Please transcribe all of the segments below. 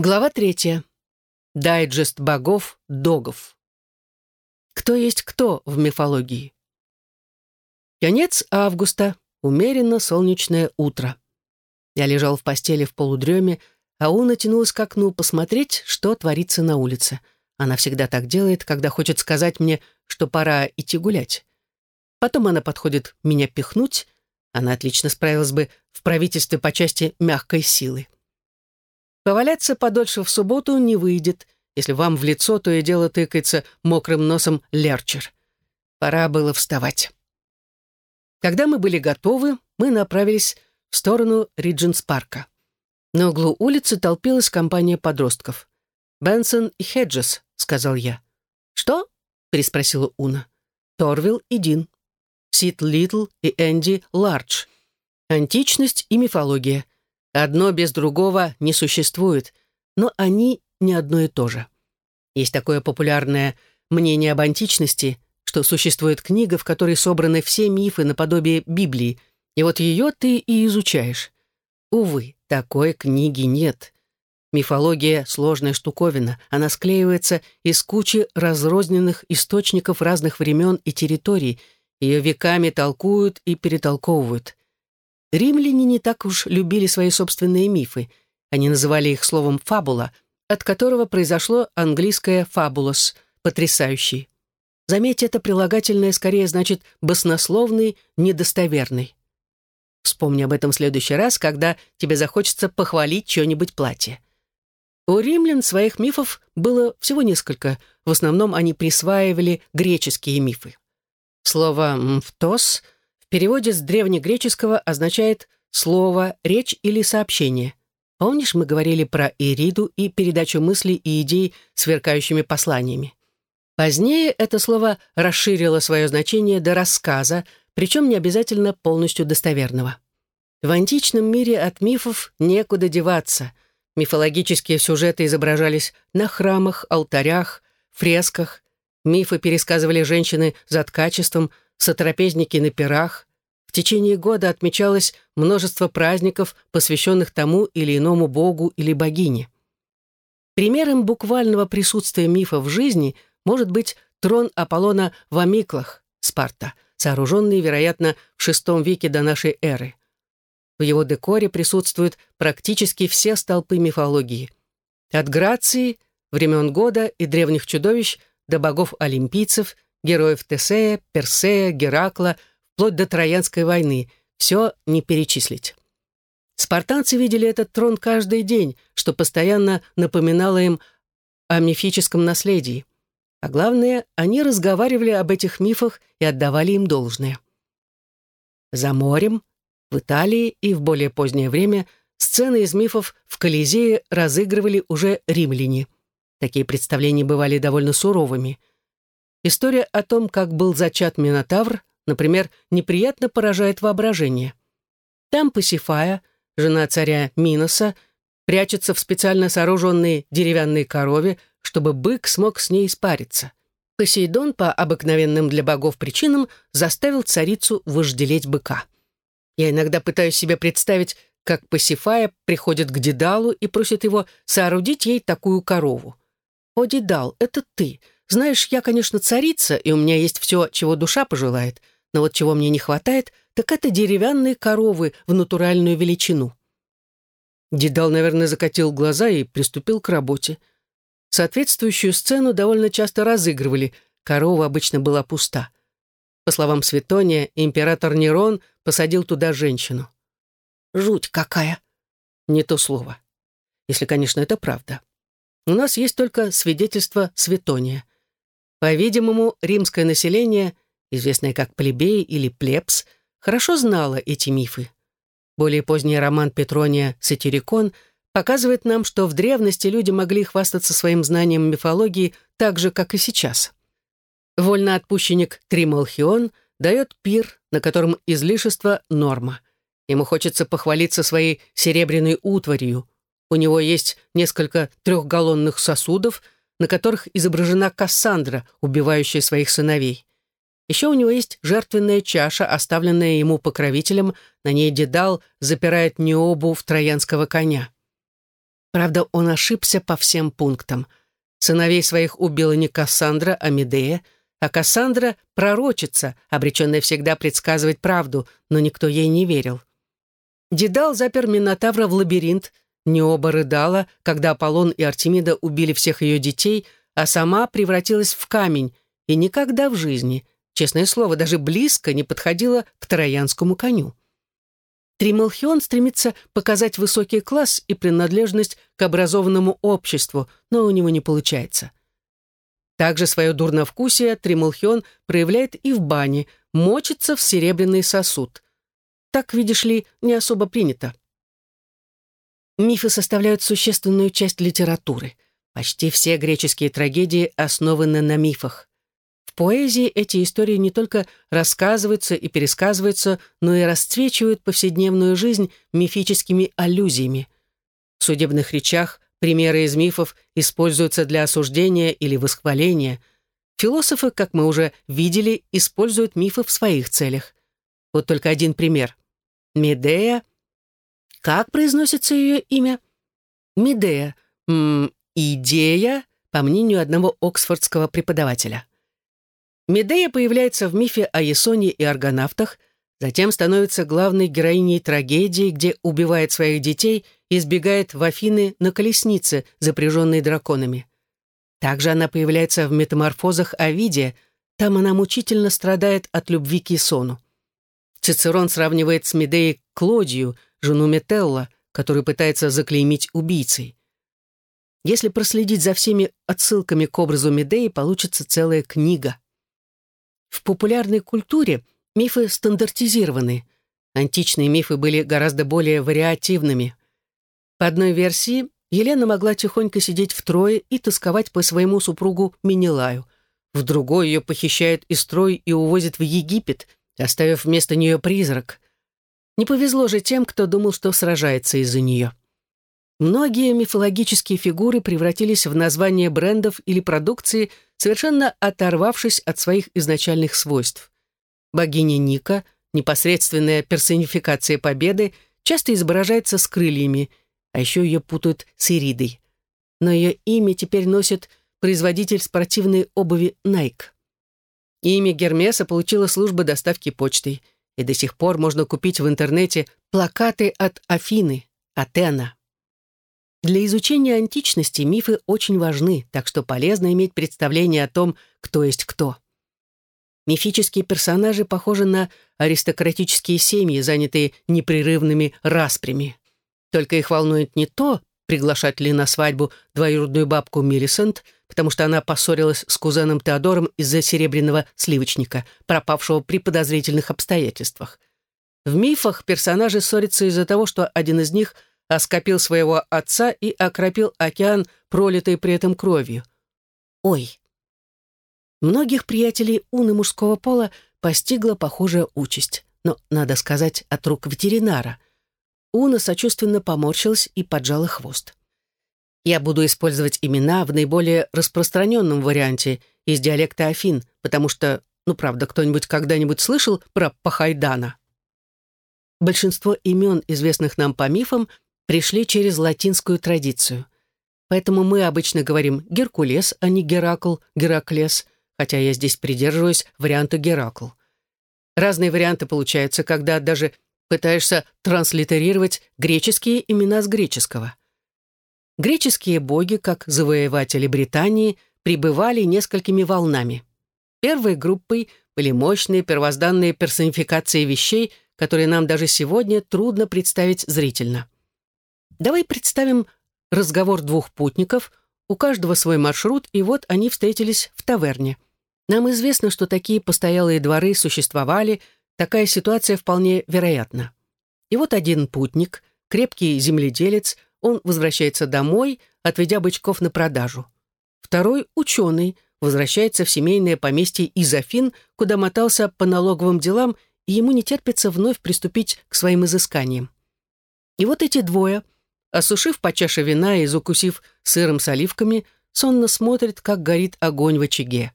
Глава третья. Дайджест богов, догов. Кто есть кто в мифологии? Конец августа, умеренно солнечное утро. Я лежал в постели в полудреме, а Уна тянулась к окну посмотреть, что творится на улице. Она всегда так делает, когда хочет сказать мне, что пора идти гулять. Потом она подходит меня пихнуть. Она отлично справилась бы в правительстве по части мягкой силы. Поваляться подольше в субботу не выйдет, если вам в лицо то и дело тыкается мокрым носом лерчер. Пора было вставать. Когда мы были готовы, мы направились в сторону Ридженс-парка. На углу улицы толпилась компания подростков. «Бенсон и Хеджес», — сказал я. «Что?» — переспросила Уна. «Торвилл и Дин. Сид Литл и Энди Лардж. Античность и мифология. Одно без другого не существует, но они не одно и то же. Есть такое популярное мнение об античности, что существует книга, в которой собраны все мифы наподобие Библии, и вот ее ты и изучаешь. Увы, такой книги нет. Мифология — сложная штуковина, она склеивается из кучи разрозненных источников разных времен и территорий, ее веками толкуют и перетолковывают. Римляне не так уж любили свои собственные мифы. Они называли их словом «фабула», от которого произошло английское «фабулос» — «потрясающий». Заметьте, это прилагательное скорее значит «баснословный», «недостоверный». Вспомни об этом в следующий раз, когда тебе захочется похвалить что-нибудь платье. У римлян своих мифов было всего несколько. В основном они присваивали греческие мифы. Слово «мфтос» — в переводе с древнегреческого означает слово, речь или сообщение. Помнишь, мы говорили про Ириду и передачу мыслей и идей сверкающими посланиями? Позднее это слово расширило свое значение до рассказа, причем не обязательно полностью достоверного. В античном мире от мифов некуда деваться. Мифологические сюжеты изображались на храмах, алтарях, фресках. Мифы пересказывали женщины за ткачеством – сотрапезники на пирах. В течение года отмечалось множество праздников, посвященных тому или иному богу или богине. Примером буквального присутствия мифа в жизни может быть трон Аполлона в Амиклах, Спарта, сооруженный, вероятно, в VI веке до нашей эры. В его декоре присутствуют практически все столпы мифологии. От Грации, времен года и древних чудовищ до богов-олимпийцев – героев Тесея, Персея, Геракла, вплоть до Троянской войны. Все не перечислить. Спартанцы видели этот трон каждый день, что постоянно напоминало им о мифическом наследии. А главное, они разговаривали об этих мифах и отдавали им должное. За морем, в Италии и в более позднее время сцены из мифов в Колизее разыгрывали уже римляне. Такие представления бывали довольно суровыми. История о том, как был зачат Минотавр, например, неприятно поражает воображение. Там Пасифая, жена царя Миноса, прячется в специально сооруженной деревянной корове, чтобы бык смог с ней спариться. Посейдон по обыкновенным для богов причинам заставил царицу вожделеть быка. Я иногда пытаюсь себе представить, как Пасифая приходит к Дедалу и просит его соорудить ей такую корову. «О, Дедал, это ты!» Знаешь, я, конечно, царица, и у меня есть все, чего душа пожелает, но вот чего мне не хватает, так это деревянные коровы в натуральную величину». Дедал, наверное, закатил глаза и приступил к работе. Соответствующую сцену довольно часто разыгрывали, корова обычно была пуста. По словам Светония, император Нерон посадил туда женщину. «Жуть какая!» Не то слово. Если, конечно, это правда. У нас есть только свидетельство Светония. По-видимому, римское население, известное как плебей или плебс, хорошо знало эти мифы. Более поздний роман Петрония «Сатирикон» показывает нам, что в древности люди могли хвастаться своим знанием мифологии так же, как и сейчас. Вольноотпущенник Трималхион дает пир, на котором излишество — норма. Ему хочется похвалиться своей серебряной утварью. У него есть несколько трехгаллонных сосудов — на которых изображена Кассандра, убивающая своих сыновей. Еще у него есть жертвенная чаша, оставленная ему покровителем, на ней Дедал запирает Необу в троянского коня. Правда, он ошибся по всем пунктам. Сыновей своих убила не Кассандра, а Медея, а Кассандра — пророчица, обреченная всегда предсказывать правду, но никто ей не верил. Дедал запер Минотавра в лабиринт, Необа рыдала, когда Аполлон и Артемида убили всех ее детей, а сама превратилась в камень и никогда в жизни, честное слово, даже близко не подходила к троянскому коню. Трималхион стремится показать высокий класс и принадлежность к образованному обществу, но у него не получается. Также свое дурновкусие Трималхион проявляет и в бане, мочится в серебряный сосуд. Так, видишь ли, не особо принято. Мифы составляют существенную часть литературы. Почти все греческие трагедии основаны на мифах. В поэзии эти истории не только рассказываются и пересказываются, но и расцвечивают повседневную жизнь мифическими аллюзиями. В судебных речах примеры из мифов используются для осуждения или восхваления. Философы, как мы уже видели, используют мифы в своих целях. Вот только один пример. Медея как произносится ее имя? Медея. М идея, по мнению одного оксфордского преподавателя. Медея появляется в мифе о Ясоне и аргонавтах, затем становится главной героиней трагедии, где убивает своих детей и сбегает в Афины на колеснице, запряженной драконами. Также она появляется в метаморфозах Овидия, там она мучительно страдает от любви к Ясону. Цицерон сравнивает с Медеей Клодию – жену Метелла, который пытается заклеймить убийцей. Если проследить за всеми отсылками к образу Медеи, получится целая книга. В популярной культуре мифы стандартизированы. Античные мифы были гораздо более вариативными. По одной версии, Елена могла тихонько сидеть в трое и тосковать по своему супругу Менелаю. В другой ее похищают из строй и увозят в Египет, оставив вместо нее призрак. Не повезло же тем, кто думал, что сражается из-за нее. Многие мифологические фигуры превратились в названия брендов или продукции, совершенно оторвавшись от своих изначальных свойств. Богиня Ника, непосредственная персонификация победы, часто изображается с крыльями, а еще ее путают с Иридой. Но ее имя теперь носит производитель спортивной обуви Nike. Имя Гермеса получила служба доставки почтой – и до сих пор можно купить в интернете плакаты от Афины, Атена. Для изучения античности мифы очень важны, так что полезно иметь представление о том, кто есть кто. Мифические персонажи похожи на аристократические семьи, занятые непрерывными распрями. Только их волнует не то, приглашать ли на свадьбу двоюродную бабку Миллисент – потому что она поссорилась с кузеном Теодором из-за серебряного сливочника, пропавшего при подозрительных обстоятельствах. В мифах персонажи ссорятся из-за того, что один из них оскопил своего отца и окропил океан, пролитой при этом кровью. Ой! Многих приятелей уны мужского пола постигла похожая участь, но, надо сказать, от рук ветеринара. Уна сочувственно поморщилась и поджала хвост. Я буду использовать имена в наиболее распространенном варианте из диалекта Афин, потому что, ну правда, кто-нибудь когда-нибудь слышал про Пахайдана? Большинство имен, известных нам по мифам, пришли через латинскую традицию. Поэтому мы обычно говорим Геркулес, а не Геракл, Гераклес, хотя я здесь придерживаюсь варианта Геракл. Разные варианты получаются, когда даже пытаешься транслитерировать греческие имена с греческого. Греческие боги, как завоеватели Британии, пребывали несколькими волнами. Первой группой были мощные первозданные персонификации вещей, которые нам даже сегодня трудно представить зрительно. Давай представим разговор двух путников, у каждого свой маршрут, и вот они встретились в таверне. Нам известно, что такие постоялые дворы существовали, такая ситуация вполне вероятна. И вот один путник, крепкий земледелец, он возвращается домой, отведя бычков на продажу. Второй — ученый, возвращается в семейное поместье из Афин, куда мотался по налоговым делам, и ему не терпится вновь приступить к своим изысканиям. И вот эти двое, осушив по чаше вина и закусив сыром с оливками, сонно смотрят, как горит огонь в очаге.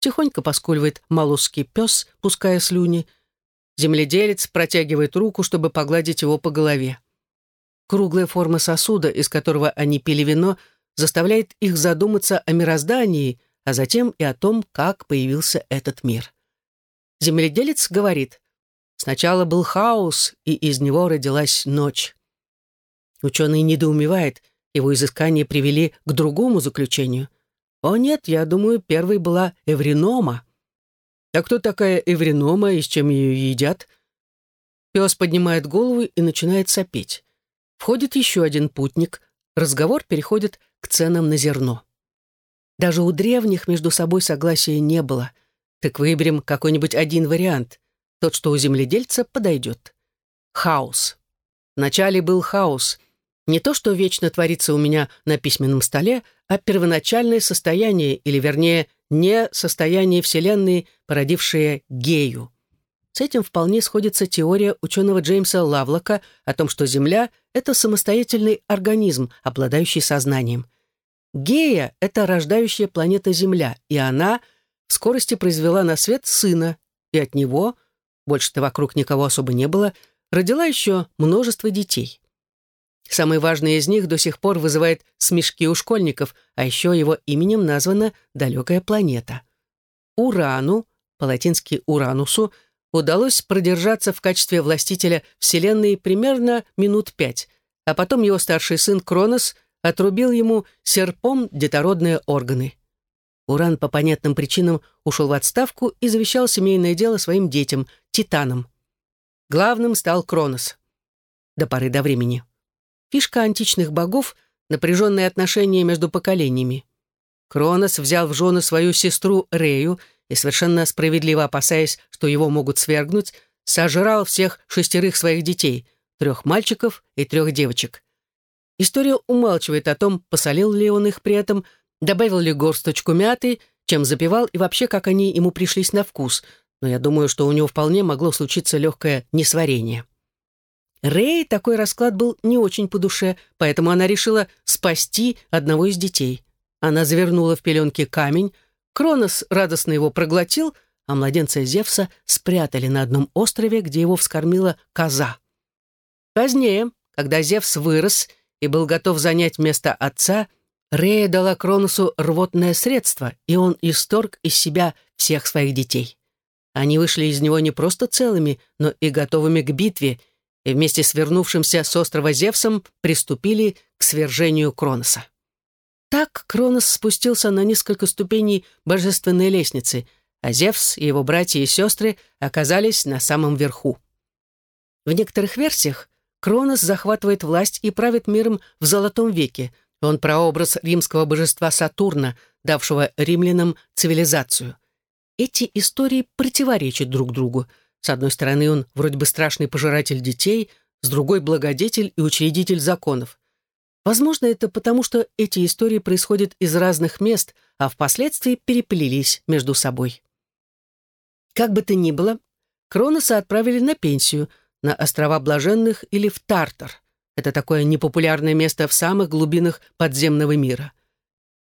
Тихонько поскуливает молосский пес, пуская слюни. Земледелец протягивает руку, чтобы погладить его по голове. Круглая форма сосуда, из которого они пили вино, заставляет их задуматься о мироздании, а затем и о том, как появился этот мир. Земледелец говорит, сначала был хаос, и из него родилась ночь. Ученый недоумевает, его изыскания привели к другому заключению. О нет, я думаю, первой была эвринома. А кто такая эвринома и с чем ее едят? Пес поднимает голову и начинает сопеть. Входит еще один путник. Разговор переходит к ценам на зерно. Даже у древних между собой согласия не было. Так выберем какой-нибудь один вариант. Тот, что у земледельца, подойдет. Хаос. Вначале был хаос. Не то, что вечно творится у меня на письменном столе, а первоначальное состояние, или, вернее, не состояние Вселенной, породившее гею. С этим вполне сходится теория ученого Джеймса Лавлока о том, что Земля — это самостоятельный организм, обладающий сознанием. Гея — это рождающая планета Земля, и она в скорости произвела на свет сына, и от него, больше-то вокруг никого особо не было, родила еще множество детей. Самый важный из них до сих пор вызывает смешки у школьников, а еще его именем названа далекая планета. Урану, по-латински Уранусу, удалось продержаться в качестве властителя Вселенной примерно минут пять, а потом его старший сын Кронос отрубил ему серпом детородные органы. Уран по понятным причинам ушел в отставку и завещал семейное дело своим детям, титанам. Главным стал Кронос. До поры до времени. Фишка античных богов — напряженные отношения между поколениями. Кронос взял в жены свою сестру Рею и, совершенно справедливо опасаясь, что его могут свергнуть, сожрал всех шестерых своих детей, трех мальчиков и трех девочек. История умалчивает о том, посолил ли он их при этом, добавил ли горсточку мяты, чем запивал и вообще, как они ему пришлись на вкус, но я думаю, что у него вполне могло случиться легкое несварение. Рэй такой расклад был не очень по душе, поэтому она решила спасти одного из детей. Она завернула в пеленки камень, Кронос радостно его проглотил, а младенца Зевса спрятали на одном острове, где его вскормила коза. Позднее, когда Зевс вырос и был готов занять место отца, Рея дала Кроносу рвотное средство, и он исторг из себя всех своих детей. Они вышли из него не просто целыми, но и готовыми к битве, и вместе с вернувшимся с острова Зевсом приступили к свержению Кроноса. Так Кронос спустился на несколько ступеней божественной лестницы, а Зевс и его братья и сестры оказались на самом верху. В некоторых версиях Кронос захватывает власть и правит миром в Золотом веке. Он прообраз римского божества Сатурна, давшего римлянам цивилизацию. Эти истории противоречат друг другу. С одной стороны, он вроде бы страшный пожиратель детей, с другой — благодетель и учредитель законов. Возможно, это потому, что эти истории происходят из разных мест, а впоследствии переплелись между собой. Как бы то ни было, Кроноса отправили на пенсию, на острова Блаженных или в Тартар. Это такое непопулярное место в самых глубинах подземного мира.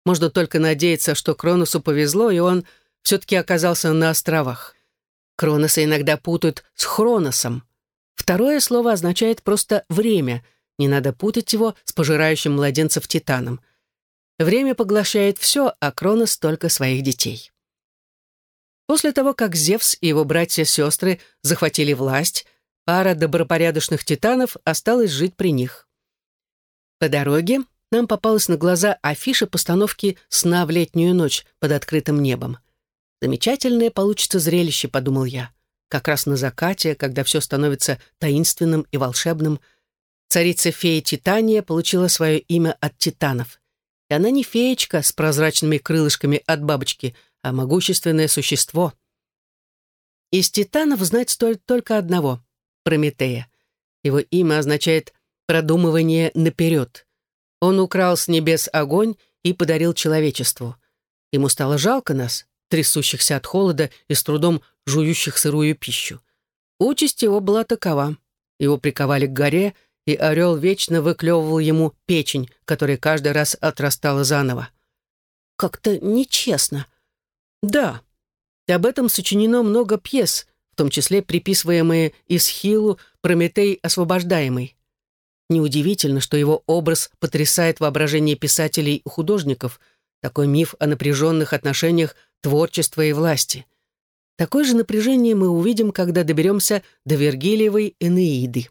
Можно только надеяться, что Кроносу повезло, и он все-таки оказался на островах. Кроноса иногда путают с Хроносом. Второе слово означает просто «время», не надо путать его с пожирающим младенцев Титаном. Время поглощает все, а Кронос только своих детей. После того, как Зевс и его братья-сестры захватили власть, пара добропорядочных титанов осталась жить при них. По дороге нам попалась на глаза афиша постановки «Сна в летнюю ночь» под открытым небом. «Замечательное получится зрелище», — подумал я. Как раз на закате, когда все становится таинственным и волшебным — Царица-фея Титания получила свое имя от титанов. И она не феечка с прозрачными крылышками от бабочки, а могущественное существо. Из титанов знать стоит только одного — Прометея. Его имя означает «продумывание наперед». Он украл с небес огонь и подарил человечеству. Ему стало жалко нас, трясущихся от холода и с трудом жующих сырую пищу. Участь его была такова. Его приковали к горе — и орел вечно выклевывал ему печень, которая каждый раз отрастала заново. Как-то нечестно. Да, и об этом сочинено много пьес, в том числе приписываемые Исхилу «Прометей освобождаемый». Неудивительно, что его образ потрясает воображение писателей и художников, такой миф о напряженных отношениях творчества и власти. Такое же напряжение мы увидим, когда доберемся до Вергилиевой Энеиды.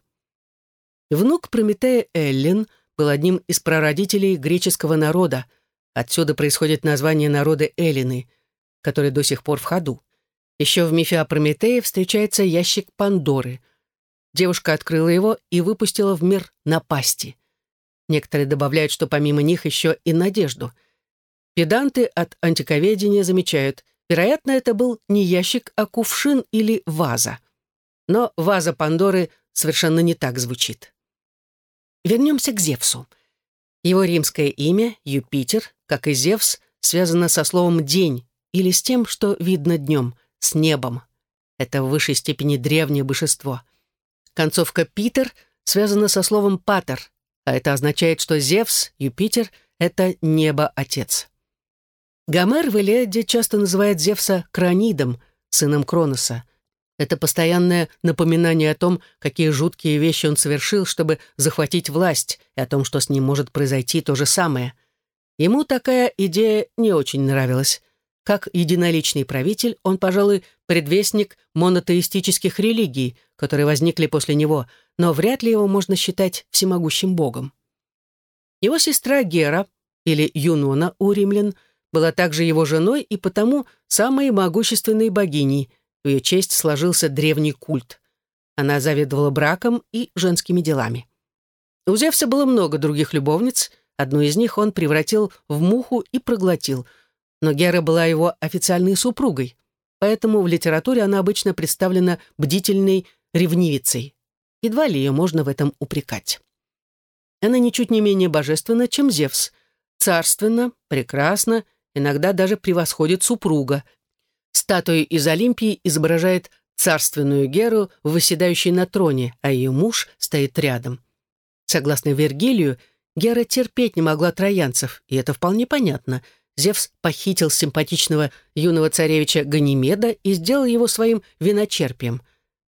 Внук Прометея Эллин был одним из прародителей греческого народа, отсюда происходит название народа Эллины, который до сих пор в ходу. Еще в мифе о Прометее встречается ящик Пандоры — Девушка открыла его и выпустила в мир напасти. Некоторые добавляют, что помимо них еще и надежду. Педанты от антиковедения замечают, вероятно, это был не ящик, а кувшин или ваза. Но ваза Пандоры совершенно не так звучит. Вернемся к Зевсу. Его римское имя, Юпитер, как и Зевс, связано со словом «день» или с тем, что видно днем, с небом. Это в высшей степени древнее божество — Концовка «Питер» связана со словом «патер», а это означает, что Зевс, Юпитер — это небо-отец. Гомер в Илиаде часто называет Зевса Кронидом, сыном Кроноса. Это постоянное напоминание о том, какие жуткие вещи он совершил, чтобы захватить власть, и о том, что с ним может произойти то же самое. Ему такая идея не очень нравилась. Как единоличный правитель, он, пожалуй, предвестник монотеистических религий, которые возникли после него, но вряд ли его можно считать всемогущим богом. Его сестра Гера, или Юнона у римлян, была также его женой и потому самой могущественной богиней, в ее честь сложился древний культ. Она заведовала браком и женскими делами. У Зевса было много других любовниц, одну из них он превратил в муху и проглотил — но Гера была его официальной супругой, поэтому в литературе она обычно представлена бдительной ревнивицей. Едва ли ее можно в этом упрекать. Она ничуть не менее божественна, чем Зевс. Царственно, прекрасно, иногда даже превосходит супруга. Статуя из Олимпии изображает царственную Геру, восседающей на троне, а ее муж стоит рядом. Согласно Вергилию, Гера терпеть не могла троянцев, и это вполне понятно — Зевс похитил симпатичного юного царевича Ганимеда и сделал его своим виночерпием.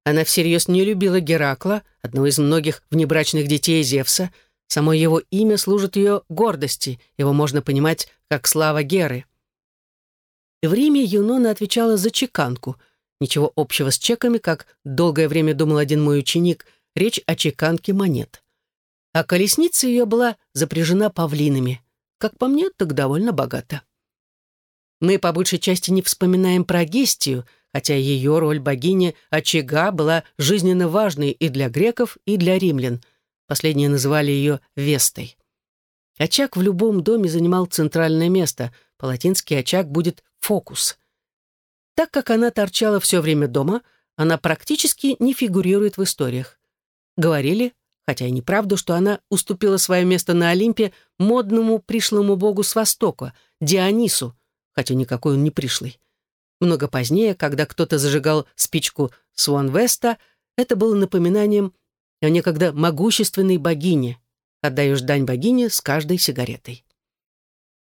Она всерьез не любила Геракла, одного из многих внебрачных детей Зевса. Само его имя служит ее гордости, его можно понимать как слава Геры. В Риме Юнона отвечала за чеканку. Ничего общего с чеками, как долгое время думал один мой ученик, речь о чеканке монет. А колесница ее была запряжена павлинами — как по мне, так довольно богато. Мы по большей части не вспоминаем про Гестию, хотя ее роль богини очага была жизненно важной и для греков, и для римлян. Последние называли ее Вестой. Очаг в любом доме занимал центральное место, по-латински очаг будет «фокус». Так как она торчала все время дома, она практически не фигурирует в историях. Говорили, хотя и неправду, что она уступила свое место на Олимпе модному пришлому богу с Востока, Дионису, хотя никакой он не пришлый. Много позднее, когда кто-то зажигал спичку Суанвеста, это было напоминанием о некогда могущественной богине. Отдаешь дань богине с каждой сигаретой.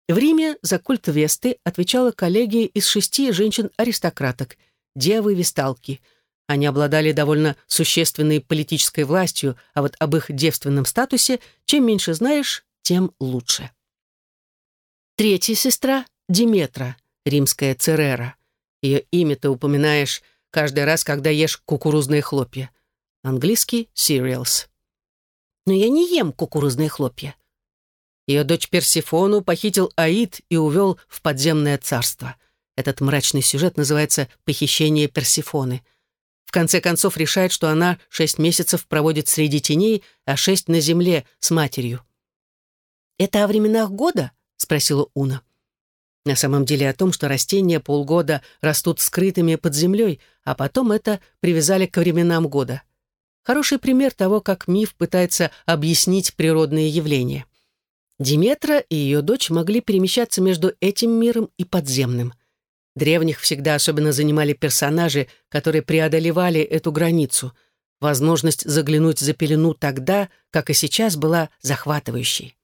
В Риме за культ Весты отвечала коллегия из шести женщин-аристократок, девы-весталки — они обладали довольно существенной политической властью, а вот об их девственном статусе чем меньше знаешь, тем лучше. Третья сестра — Диметра, римская Церера. Ее имя ты упоминаешь каждый раз, когда ешь кукурузные хлопья. Английский — cereals. Но я не ем кукурузные хлопья. Ее дочь Персифону похитил Аид и увел в подземное царство. Этот мрачный сюжет называется «Похищение Персифоны», — в конце концов решает, что она шесть месяцев проводит среди теней, а шесть на земле с матерью. «Это о временах года?» — спросила Уна. На самом деле о том, что растения полгода растут скрытыми под землей, а потом это привязали к временам года. Хороший пример того, как миф пытается объяснить природные явления. Диметра и ее дочь могли перемещаться между этим миром и подземным. Древних всегда особенно занимали персонажи, которые преодолевали эту границу. Возможность заглянуть за пелену тогда, как и сейчас, была захватывающей.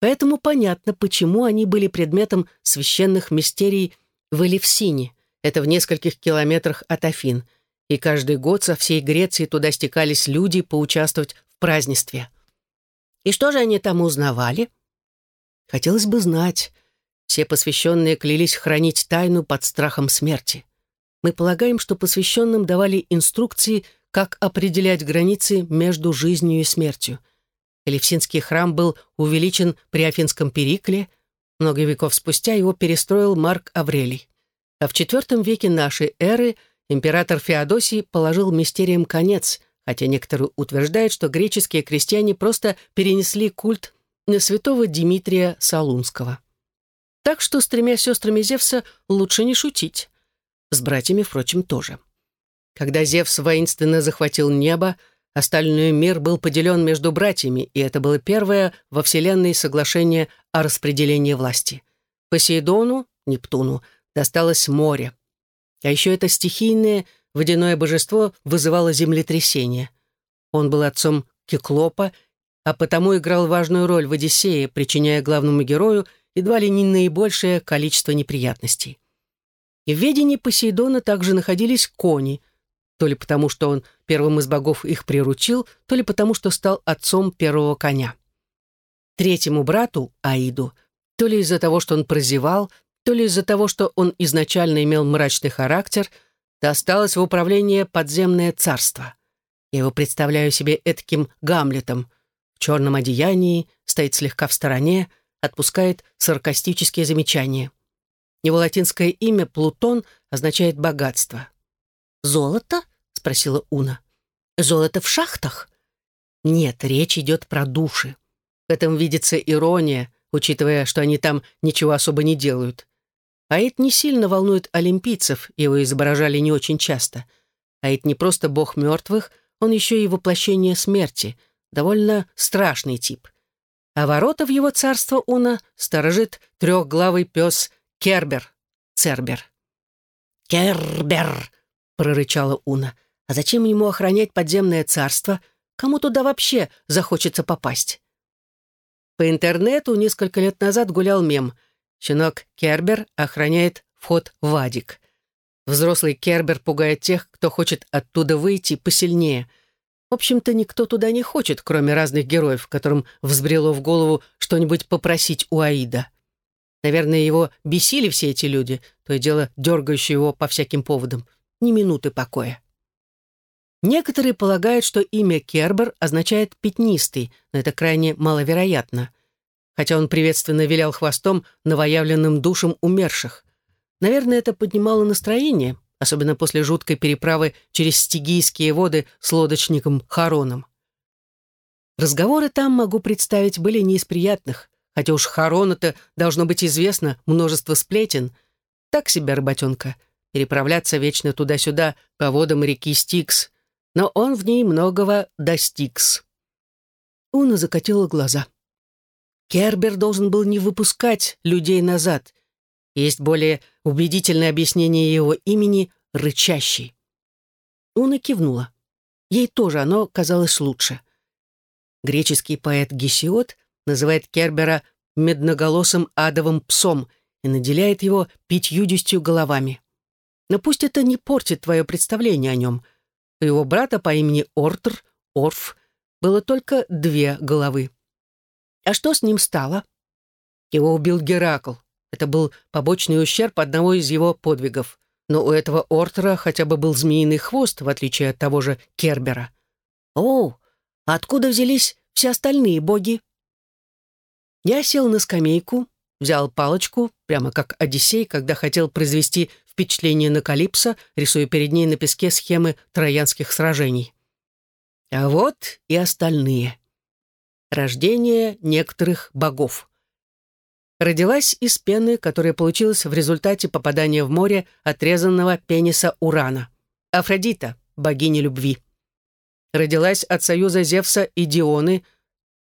Поэтому понятно, почему они были предметом священных мистерий в Элевсине, это в нескольких километрах от Афин, и каждый год со всей Греции туда стекались люди поучаствовать в празднестве. И что же они там узнавали? Хотелось бы знать. Все посвященные клялись хранить тайну под страхом смерти. Мы полагаем, что посвященным давали инструкции, как определять границы между жизнью и смертью. Элевсинский храм был увеличен при Афинском Перикле, много веков спустя его перестроил Марк Аврелий. А в IV веке нашей эры император Феодосий положил мистериям конец, хотя некоторые утверждают, что греческие крестьяне просто перенесли культ на святого Дмитрия Солунского. Так что с тремя сестрами Зевса лучше не шутить. С братьями, впрочем, тоже. Когда Зевс воинственно захватил небо, остальной мир был поделен между братьями, и это было первое во Вселенной соглашение о распределении власти. Посейдону, Нептуну, досталось море. А еще это стихийное водяное божество вызывало землетрясение. Он был отцом Киклопа, а потому играл важную роль в «Одиссее», причиняя главному герою едва ли не наибольшее количество неприятностей. И в ведении Посейдона также находились кони, то ли потому, что он первым из богов их приручил, то ли потому, что стал отцом первого коня. Третьему брату, Аиду, то ли из-за того, что он прозевал, то ли из-за того, что он изначально имел мрачный характер, досталось в управление подземное царство. Я его представляю себе этким Гамлетом. В черном одеянии, стоит слегка в стороне, отпускает саркастические замечания. Его латинское имя Плутон означает «богатство». «Золото?» — спросила Уна. «Золото в шахтах?» «Нет, речь идет про души. В этом видится ирония, учитывая, что они там ничего особо не делают. Аид не сильно волнует олимпийцев, его изображали не очень часто. Аид не просто бог мертвых, он еще и воплощение смерти, довольно страшный тип. А ворота в его царство Уна сторожит трехглавый пес Кербер, Цербер. «Кербер!» — прорычала Уна. «А зачем ему охранять подземное царство? Кому туда вообще захочется попасть?» По интернету несколько лет назад гулял мем. Щенок Кербер охраняет вход в Адик. Взрослый Кербер пугает тех, кто хочет оттуда выйти посильнее. В общем-то, никто туда не хочет, кроме разных героев, которым взбрело в голову что-нибудь попросить у Аида. Наверное, его бесили все эти люди, то и дело дергающие его по всяким поводам. Ни минуты покоя. Некоторые полагают, что имя Кербер означает «пятнистый», но это крайне маловероятно. Хотя он приветственно вилял хвостом новоявленным душам умерших. Наверное, это поднимало настроение, особенно после жуткой переправы через стигийские воды с лодочником Хароном. Разговоры там, могу представить, были не из приятных. Хотя уж Харона-то должно быть известно множество сплетен. Так себе работенка. Переправляться вечно туда-сюда по водам реки Стикс. Но он в ней многого достигс. Уна закатила глаза. Кербер должен был не выпускать людей назад. Есть более убедительное объяснение его имени «рычащий». Уна кивнула. Ей тоже оно казалось лучше. Греческий поэт Гесиод называет Кербера медноголосым адовым псом и наделяет его пятьюдесятью головами. Но пусть это не портит твое представление о нем. У его брата по имени Ортр, Орф, было только две головы. А что с ним стало? Его убил Геракл. Это был побочный ущерб одного из его подвигов. Но у этого Ортера хотя бы был змеиный хвост, в отличие от того же Кербера. О, откуда взялись все остальные боги? Я сел на скамейку, взял палочку, прямо как Одиссей, когда хотел произвести впечатление на Калипсо, рисуя перед ней на песке схемы троянских сражений. А вот и остальные. Рождение некоторых богов. Родилась из пены, которая получилась в результате попадания в море отрезанного пениса Урана. Афродита, богиня любви. Родилась от союза Зевса и Дионы,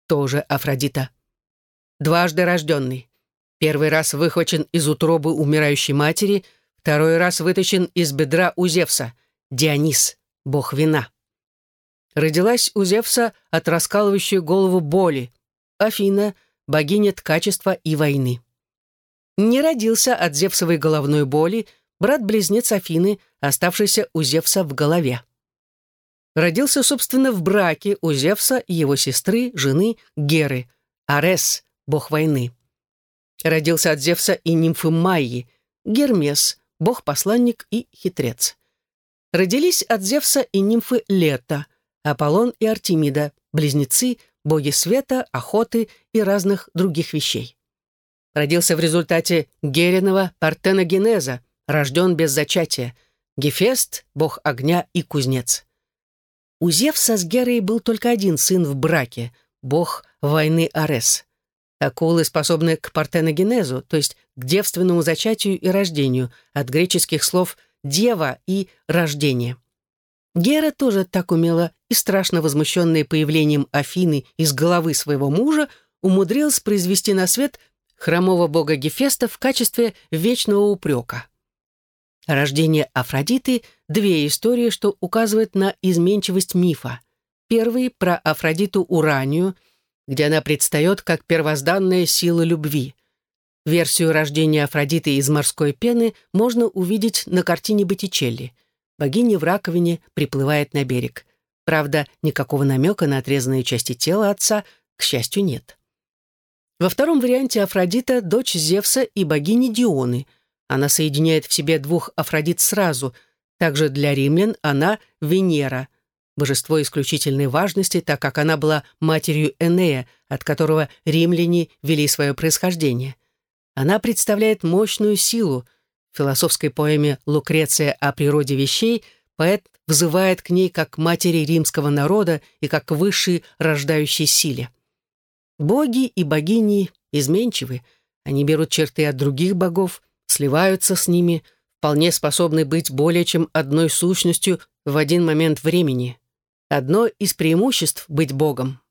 тоже Афродита дважды рожденный. Первый раз выхвачен из утробы умирающей матери, второй раз вытащен из бедра у Зевса, Дионис, бог вина. Родилась у Зевса от раскалывающей голову боли, Афина, богиня ткачества и войны. Не родился от Зевсовой головной боли брат-близнец Афины, оставшийся у Зевса в голове. родился, собственно, в браке у Зевса и его сестры, жены Геры, Арес, бог войны. Родился от Зевса и нимфы Майи, Гермес, бог-посланник и хитрец. Родились от Зевса и нимфы Лета, Аполлон и Артемида, близнецы, боги света, охоты и разных других вещей. Родился в результате Геринова партеногенеза, рожден без зачатия, Гефест, бог огня и кузнец. У Зевса с Герой был только один сын в браке, бог войны Арес. Акулы способны к партеногенезу, то есть к девственному зачатию и рождению, от греческих слов «дева» и «рождение». Гера тоже так умела и страшно возмущенная появлением Афины из головы своего мужа умудрилась произвести на свет хромого бога Гефеста в качестве вечного упрека. Рождение Афродиты — две истории, что указывают на изменчивость мифа. Первый — про Афродиту Уранию, где она предстает как первозданная сила любви. Версию рождения Афродиты из морской пены можно увидеть на картине Боттичелли. Богиня в раковине приплывает на берег. Правда, никакого намека на отрезанные части тела отца, к счастью, нет. Во втором варианте Афродита — дочь Зевса и богини Дионы — она соединяет в себе двух Афродит сразу. Также для римлян она Венера, божество исключительной важности, так как она была матерью Энея, от которого римляне вели свое происхождение. Она представляет мощную силу. В философской поэме «Лукреция о природе вещей» поэт взывает к ней как матери римского народа и как высшей рождающей силе. Боги и богини изменчивы, они берут черты от других богов, сливаются с ними, вполне способны быть более чем одной сущностью в один момент времени. Одно из преимуществ быть Богом.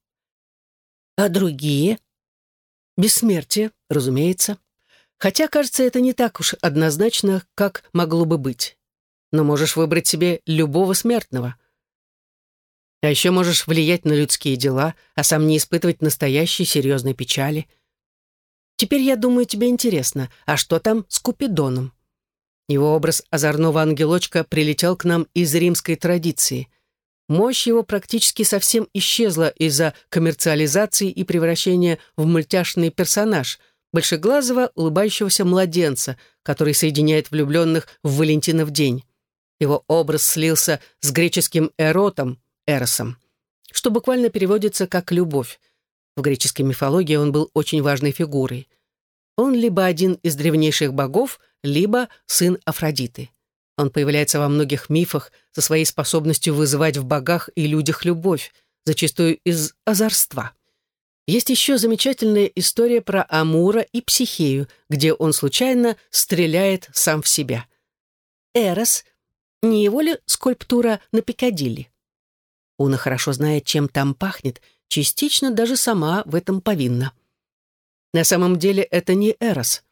А другие? Бессмертие, разумеется. Хотя, кажется, это не так уж однозначно, как могло бы быть. Но можешь выбрать себе любого смертного. А еще можешь влиять на людские дела, а сам не испытывать настоящей серьезной печали – Теперь, я думаю, тебе интересно, а что там с Купидоном? Его образ озорного ангелочка прилетел к нам из римской традиции. Мощь его практически совсем исчезла из-за коммерциализации и превращения в мультяшный персонаж, большеглазого улыбающегося младенца, который соединяет влюбленных в Валентинов день. Его образ слился с греческим эротом, эросом, что буквально переводится как «любовь», в греческой мифологии он был очень важной фигурой. Он либо один из древнейших богов, либо сын Афродиты. Он появляется во многих мифах со своей способностью вызывать в богах и людях любовь, зачастую из озорства. Есть еще замечательная история про Амура и Психею, где он случайно стреляет сам в себя. Эрос — не его ли скульптура на Пикадилли? Уна хорошо знает, чем там пахнет — частично даже сама в этом повинна. На самом деле это не Эрос.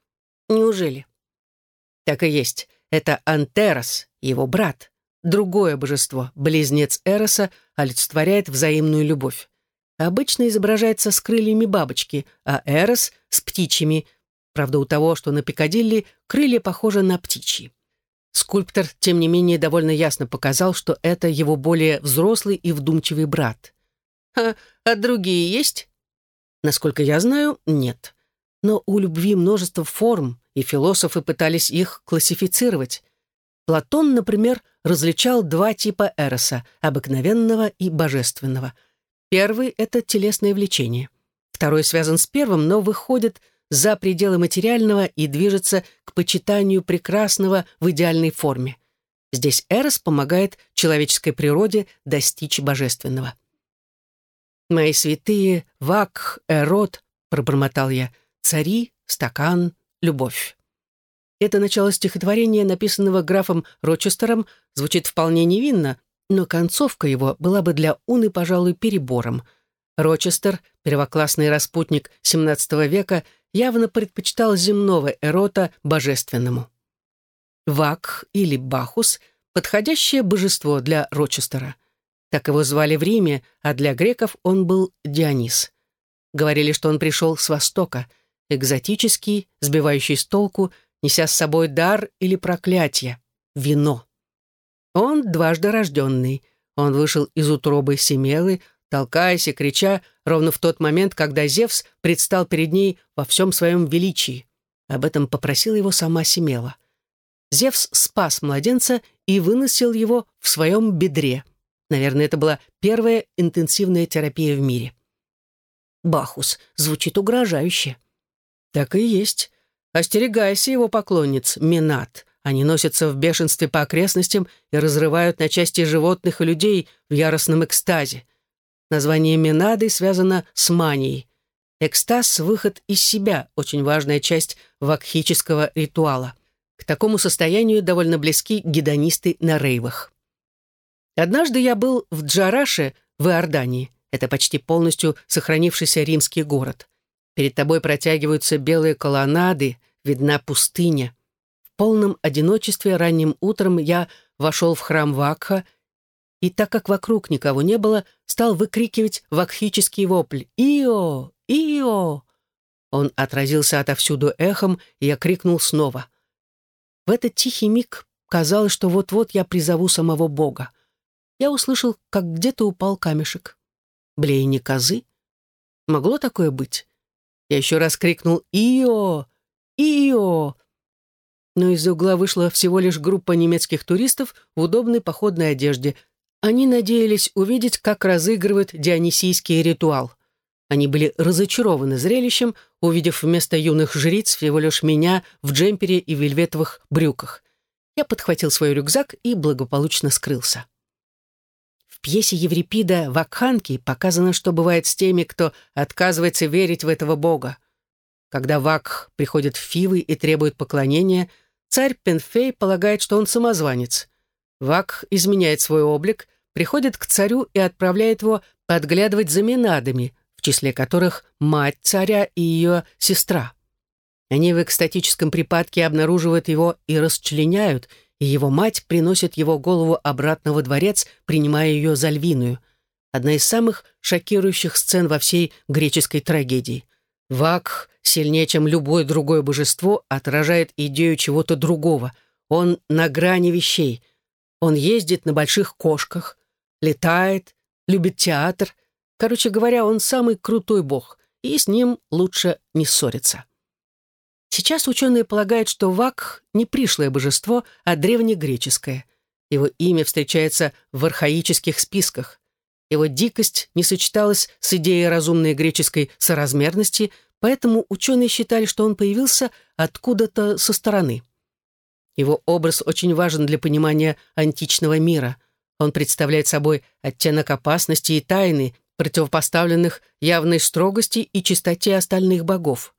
Неужели? Так и есть. Это Антерос, его брат. Другое божество, близнец Эроса, олицетворяет взаимную любовь. Обычно изображается с крыльями бабочки, а Эрос — с птичьими. Правда, у того, что на Пикадилли, крылья похожи на птичьи. Скульптор, тем не менее, довольно ясно показал, что это его более взрослый и вдумчивый брат. А, а другие есть? Насколько я знаю, нет. Но у любви множество форм, и философы пытались их классифицировать. Платон, например, различал два типа эроса — обыкновенного и божественного. Первый — это телесное влечение. Второй связан с первым, но выходит за пределы материального и движется к почитанию прекрасного в идеальной форме. Здесь эрос помогает человеческой природе достичь божественного. «Мои святые, вак, эрот», — пробормотал я, «цари, стакан, любовь». Это начало стихотворения, написанного графом Рочестером, звучит вполне невинно, но концовка его была бы для Уны, пожалуй, перебором. Рочестер, первоклассный распутник XVII века, явно предпочитал земного эрота божественному. Вак или Бахус — подходящее божество для Рочестера. Так его звали в Риме, а для греков он был Дионис. Говорили, что он пришел с Востока, экзотический, сбивающий с толку, неся с собой дар или проклятие — вино. Он дважды рожденный. Он вышел из утробы Семелы, толкаясь и крича ровно в тот момент, когда Зевс предстал перед ней во всем своем величии. Об этом попросила его сама Семела. Зевс спас младенца и выносил его в своем бедре. Наверное, это была первая интенсивная терапия в мире. Бахус звучит угрожающе. Так и есть. Остерегайся его поклонниц, Минат. Они носятся в бешенстве по окрестностям и разрывают на части животных и людей в яростном экстазе. Название Минады связано с манией. Экстаз — выход из себя, очень важная часть вакхического ритуала. К такому состоянию довольно близки гедонисты на рейвах. Однажды я был в Джараше в Иордании. Это почти полностью сохранившийся римский город. Перед тобой протягиваются белые колоннады, видна пустыня. В полном одиночестве ранним утром я вошел в храм Вакха, и так как вокруг никого не было, стал выкрикивать вакхический вопль «Ио! Ио!». Он отразился отовсюду эхом, и я крикнул снова. В этот тихий миг казалось, что вот-вот я призову самого Бога. Я услышал, как где-то упал камешек. Блеяние козы? Могло такое быть? Я еще раз крикнул «Ио! Ио!» Но из-за угла вышла всего лишь группа немецких туристов в удобной походной одежде. Они надеялись увидеть, как разыгрывают дионисийский ритуал. Они были разочарованы зрелищем, увидев вместо юных жриц всего лишь меня в джемпере и вельветовых брюках. Я подхватил свой рюкзак и благополучно скрылся пьесе Еврипида «Вакханки» показано, что бывает с теми, кто отказывается верить в этого бога. Когда Вакх приходит в Фивы и требует поклонения, царь Пенфей полагает, что он самозванец. Вакх изменяет свой облик, приходит к царю и отправляет его подглядывать за Минадами, в числе которых мать царя и ее сестра. Они в экстатическом припадке обнаруживают его и расчленяют – и его мать приносит его голову обратно во дворец, принимая ее за львиную. Одна из самых шокирующих сцен во всей греческой трагедии. Вакх, сильнее, чем любое другое божество, отражает идею чего-то другого. Он на грани вещей. Он ездит на больших кошках, летает, любит театр. Короче говоря, он самый крутой бог, и с ним лучше не ссориться. Сейчас ученые полагают, что Вакх не пришлое божество, а древнегреческое. Его имя встречается в архаических списках. Его дикость не сочеталась с идеей разумной греческой соразмерности, поэтому ученые считали, что он появился откуда-то со стороны. Его образ очень важен для понимания античного мира. Он представляет собой оттенок опасности и тайны, противопоставленных явной строгости и чистоте остальных богов.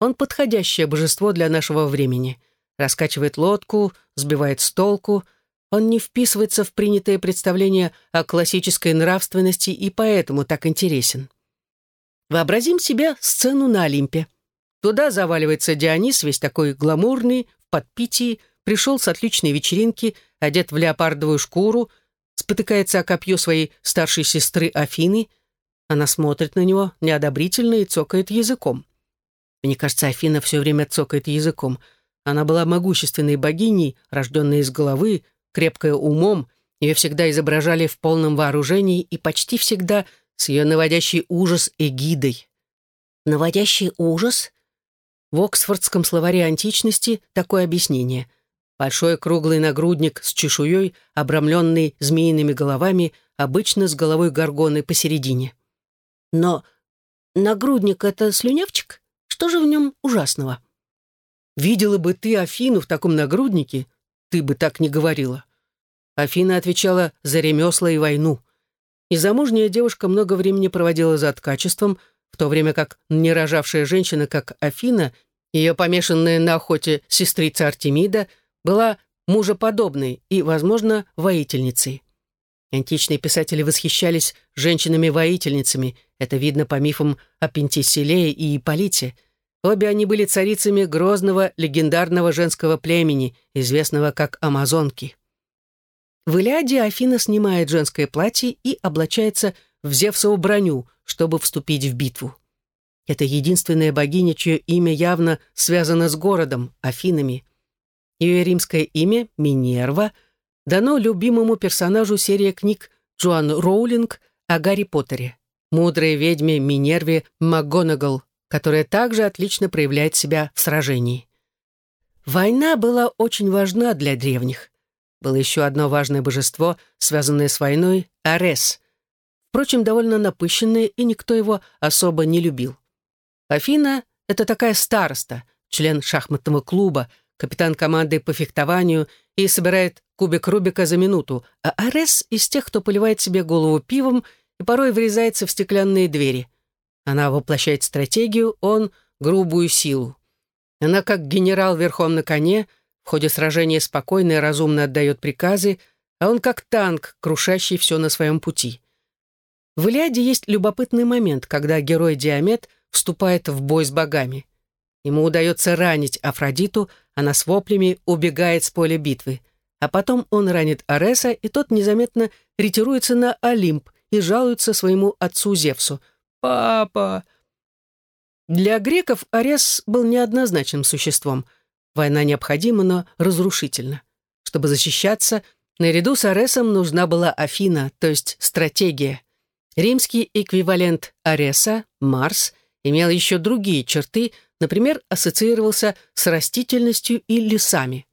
Он подходящее божество для нашего времени. Раскачивает лодку, сбивает с толку. Он не вписывается в принятое представление о классической нравственности и поэтому так интересен. Вообразим себе сцену на Олимпе. Туда заваливается Дионис, весь такой гламурный, в подпитии, пришел с отличной вечеринки, одет в леопардовую шкуру, спотыкается о копье своей старшей сестры Афины. Она смотрит на него неодобрительно и цокает языком. Мне кажется, Афина все время цокает языком. Она была могущественной богиней, рожденной из головы, крепкая умом, ее всегда изображали в полном вооружении и почти всегда с ее наводящий ужас эгидой. Наводящий ужас? В Оксфордском словаре античности такое объяснение. Большой круглый нагрудник с чешуей, обрамленный змеиными головами, обычно с головой горгоны посередине. Но нагрудник — это слюнявчик? Что же в нем ужасного? Видела бы ты Афину в таком нагруднике, ты бы так не говорила. Афина отвечала за ремесла и войну. Незамужняя девушка много времени проводила за ткачеством, в то время как нерожавшая женщина, как Афина, ее помешанная на охоте сестрица Артемида, была мужеподобной и, возможно, воительницей. Античные писатели восхищались женщинами-воительницами, это видно по мифам о Пентиселее и Ипполите – Обе они были царицами грозного легендарного женского племени, известного как Амазонки. В Илиаде Афина снимает женское платье и облачается в Зевсову броню, чтобы вступить в битву. Это единственная богиня, чье имя явно связано с городом, Афинами. Ее римское имя, Минерва, дано любимому персонажу серии книг Джоан Роулинг о Гарри Поттере, мудрой ведьме Минерве МакГонагал, которая также отлично проявляет себя в сражении. Война была очень важна для древних. Было еще одно важное божество, связанное с войной — Арес. Впрочем, довольно напыщенное, и никто его особо не любил. Афина — это такая староста, член шахматного клуба, капитан команды по фехтованию и собирает кубик Рубика за минуту, а Арес — из тех, кто поливает себе голову пивом и порой врезается в стеклянные двери. Она воплощает стратегию, он — грубую силу. Она, как генерал верхом на коне, в ходе сражения спокойно и разумно отдает приказы, а он как танк, крушащий все на своем пути. В «Илиаде» есть любопытный момент, когда герой Диамет вступает в бой с богами. Ему удается ранить Афродиту, она с воплями убегает с поля битвы. А потом он ранит Ареса, и тот незаметно ретируется на Олимп и жалуется своему отцу Зевсу. «Папа!» Для греков Арес был неоднозначным существом. Война необходима, но разрушительна. Чтобы защищаться, наряду с Аресом нужна была Афина, то есть стратегия. Римский эквивалент Ареса, Марс, имел еще другие черты, например, ассоциировался с растительностью и лесами.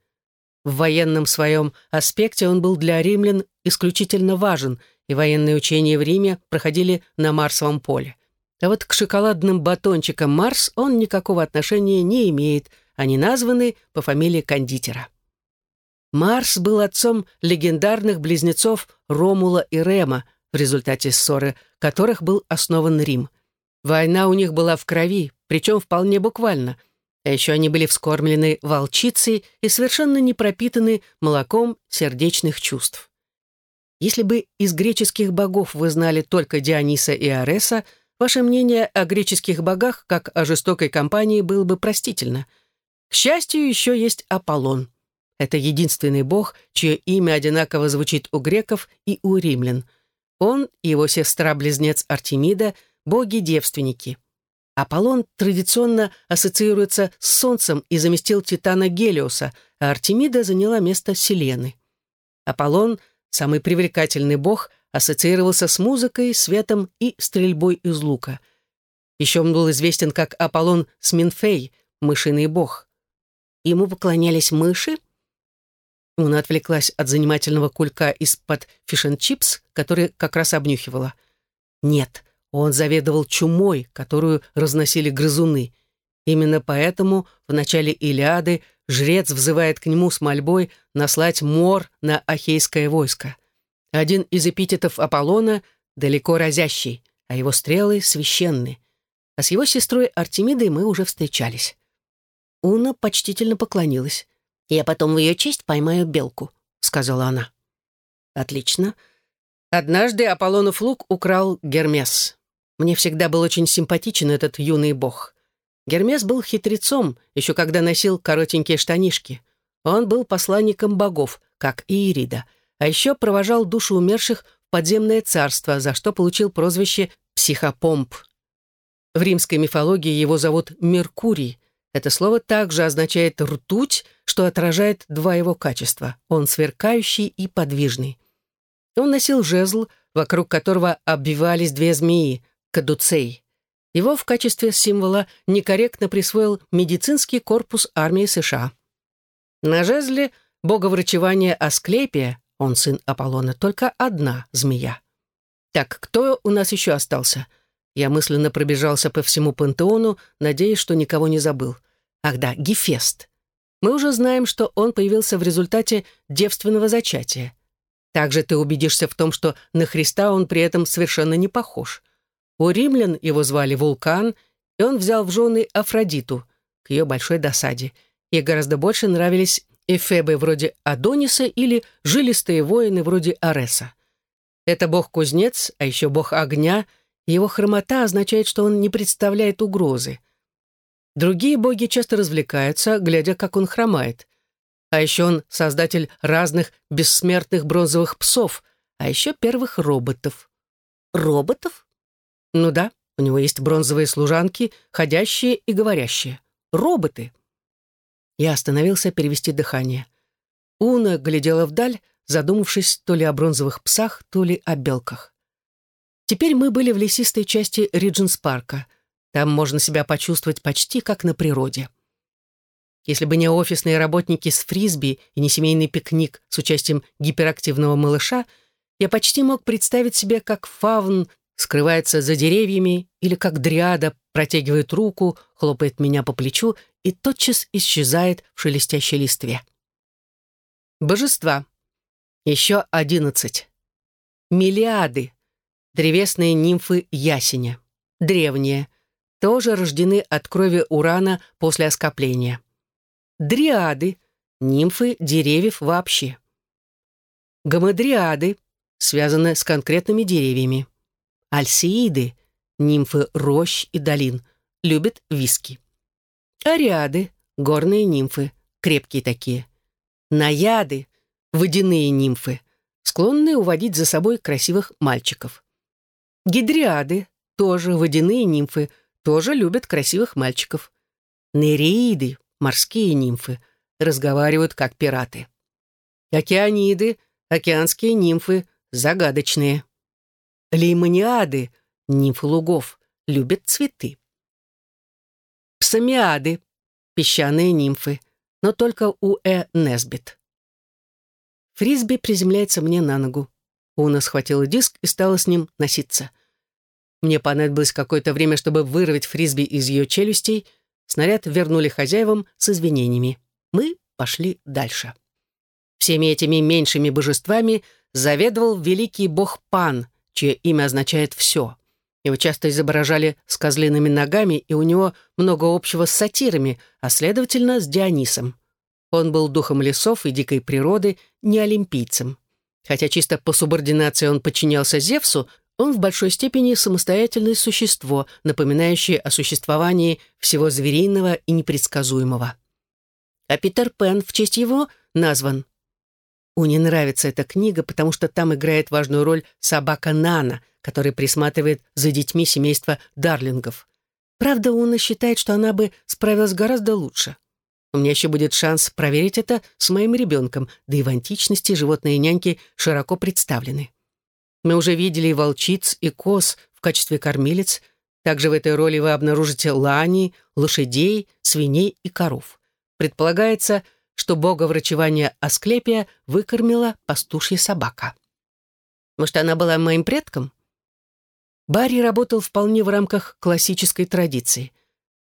В военном своем аспекте он был для римлян исключительно важен, и военные учения в Риме проходили на Марсовом поле. А вот к шоколадным батончикам Марс он никакого отношения не имеет, они названы по фамилии кондитера. Марс был отцом легендарных близнецов Ромула и Рема, в результате ссоры которых был основан Рим. Война у них была в крови, причем вполне буквально. А еще они были вскормлены волчицей и совершенно не пропитаны молоком сердечных чувств. Если бы из греческих богов вы знали только Диониса и Ареса, Ваше мнение о греческих богах, как о жестокой компании, было бы простительно. К счастью, еще есть Аполлон. Это единственный бог, чье имя одинаково звучит у греков и у римлян. Он и его сестра-близнец Артемида — боги-девственники. Аполлон традиционно ассоциируется с Солнцем и заместил Титана Гелиоса, а Артемида заняла место Селены. Аполлон — самый привлекательный бог, ассоциировался с музыкой, светом и стрельбой из лука. Еще он был известен как Аполлон Сминфей, мышиный бог. Ему поклонялись мыши. Она отвлеклась от занимательного кулька из-под fish'n'chips, который как раз обнюхивала. Нет, он заведовал чумой, которую разносили грызуны. Именно поэтому в начале Илиады жрец взывает к нему с мольбой наслать мор на ахейское войско. Один из эпитетов Аполлона — далеко разящий, а его стрелы — священны. А с его сестрой Артемидой мы уже встречались. Уна почтительно поклонилась. «Я потом в ее честь поймаю белку», — сказала она. «Отлично. Однажды Аполлонов лук украл Гермес. Мне всегда был очень симпатичен этот юный бог. Гермес был хитрецом, еще когда носил коротенькие штанишки. Он был посланником богов, как и Ирида — а еще провожал души умерших в подземное царство, за что получил прозвище «психопомп». В римской мифологии его зовут Меркурий. Это слово также означает «ртуть», что отражает два его качества. Он сверкающий и подвижный. Он носил жезл, вокруг которого обвивались две змеи — кадуцей. Его в качестве символа некорректно присвоил медицинский корпус армии США. На жезле боговрачевание Асклепия, он сын Аполлона, только одна змея. Так, кто у нас еще остался? Я мысленно пробежался по всему пантеону, надеясь, что никого не забыл. Ах да, Гефест. Мы уже знаем, что он появился в результате девственного зачатия. Также ты убедишься в том, что на Христа он при этом совершенно не похож. У римлян его звали Вулкан, и он взял в жены Афродиту, к ее большой досаде. Ей гораздо больше нравились эфебы вроде Адониса или жилистые воины вроде Ареса. Это бог-кузнец, а еще бог огня, его хромота означает, что он не представляет угрозы. Другие боги часто развлекаются, глядя, как он хромает. А еще он создатель разных бессмертных бронзовых псов, а еще первых роботов. Роботов? Ну да, у него есть бронзовые служанки, ходящие и говорящие. Роботы. Я остановился перевести дыхание. Уна глядела вдаль, задумавшись то ли о бронзовых псах, то ли о белках. Теперь мы были в лесистой части Ридженс-парка. Там можно себя почувствовать почти как на природе. Если бы не офисные работники с фрисби и не семейный пикник с участием гиперактивного малыша, я почти мог представить себе, как фавн скрывается за деревьями или как дриада протягивает руку, хлопает меня по плечу и тотчас исчезает в шелестящей листве. Божества. Еще одиннадцать. Миллиады. Древесные нимфы ясеня. Древние. Тоже рождены от крови урана после оскопления. Дриады. Нимфы деревьев вообще. Гамадриады. Связаны с конкретными деревьями. Альсииды. Нимфы рощ и долин. Любят виски. Ариады. Горные нимфы. Крепкие такие. Наяды. Водяные нимфы. Склонные уводить за собой красивых мальчиков. Гидриады, тоже водяные нимфы, тоже любят красивых мальчиков. Нереиды, морские нимфы, разговаривают как пираты. Океаниды, океанские нимфы, загадочные. Леймониады, нимфы лугов, любят цветы. Псамиады, песчаные нимфы, но только у Э. Несбит. Фрисби приземляется мне на ногу. Уна схватила диск и стала с ним носиться. Мне понадобилось какое-то время, чтобы вырвать фрисби из ее челюстей. Снаряд вернули хозяевам с извинениями. Мы пошли дальше. Всеми этими меньшими божествами заведовал великий бог Пан, чье имя означает «все». Его часто изображали с козлиными ногами, и у него много общего с сатирами, а, следовательно, с Дионисом. Он был духом лесов и дикой природы, не олимпийцем. Хотя чисто по субординации он подчинялся Зевсу, он в большой степени самостоятельное существо, напоминающее о существовании всего звериного и непредсказуемого. А Питер Пен в честь его назван. Уне нравится эта книга, потому что там играет важную роль собака Нана, которая присматривает за детьми семейства Дарлингов. Правда, Уна считает, что она бы справилась гораздо лучше. У меня еще будет шанс проверить это с моим ребенком, да и в античности животные няньки широко представлены. Мы уже видели и волчиц, и коз в качестве кормилец. Также в этой роли вы обнаружите лани, лошадей, свиней и коров. Предполагается, что бога врачевания Асклепия выкормила пастушья собака. Может, она была моим предком? Барри работал вполне в рамках классической традиции —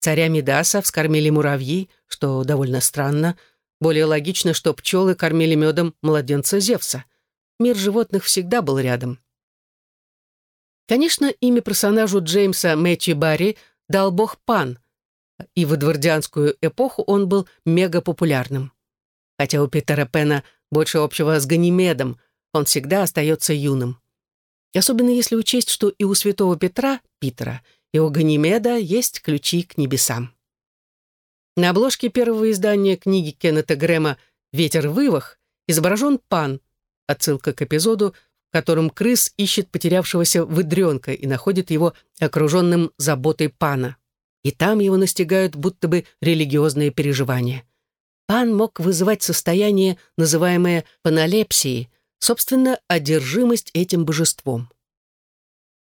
Царя Мидаса вскормили муравьи, что довольно странно. Более логично, что пчелы кормили медом младенца Зевса. Мир животных всегда был рядом. Конечно, имя персонажу Джеймса Мэтью Барри дал бог Пан, и в эдвардианскую эпоху он был мегапопулярным. Хотя у Питера Пена больше общего с Ганимедом, он всегда остается юным. Особенно если учесть, что и у святого Петра, Питера, и у Ганимеда есть ключи к небесам. На обложке первого издания книги Кеннета Грэма «Ветер вывах» изображен пан, отсылка к эпизоду, в котором крыс ищет потерявшегося выдренка и находит его окруженным заботой пана. И там его настигают будто бы религиозные переживания. Пан мог вызывать состояние, называемое паналепсией, собственно, одержимость этим божеством.